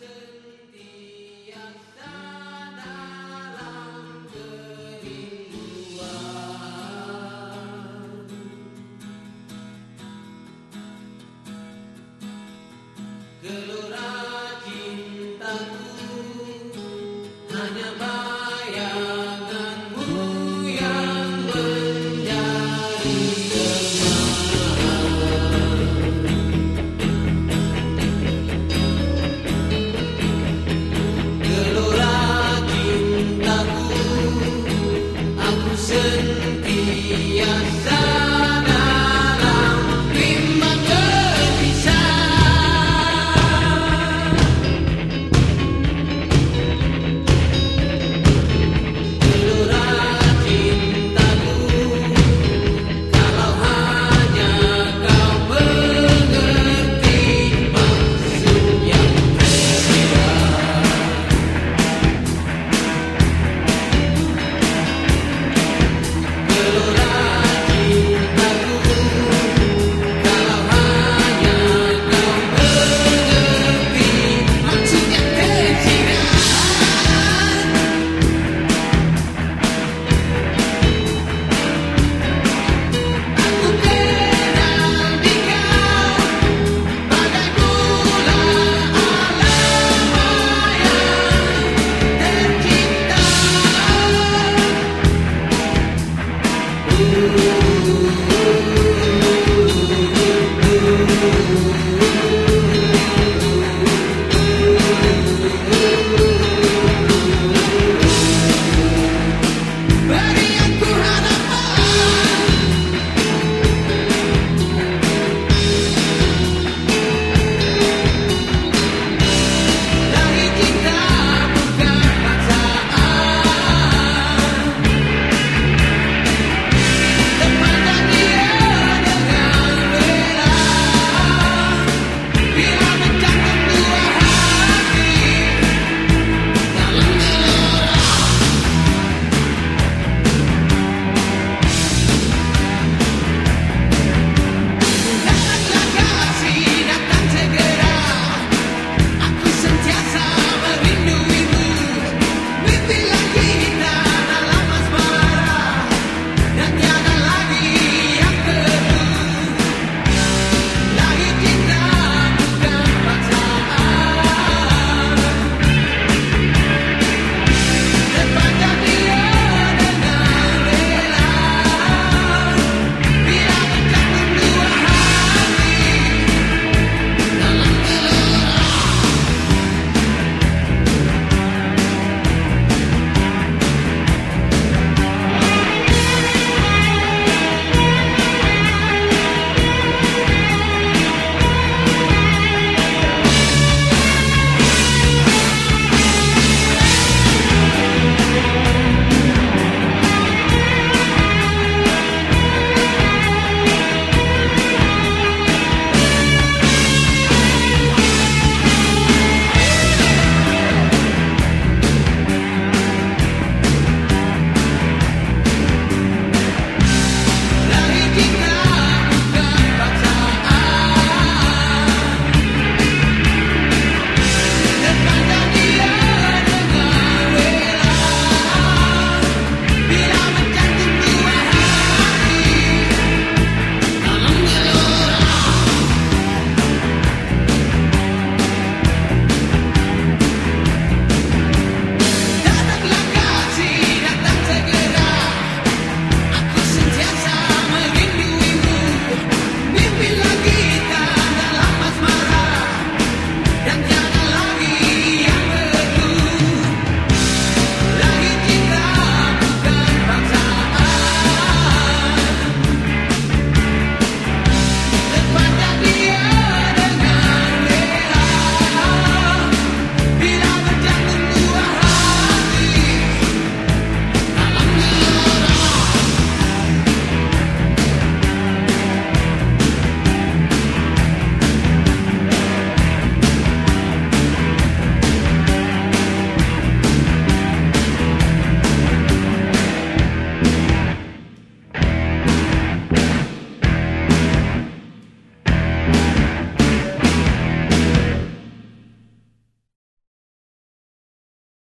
listen.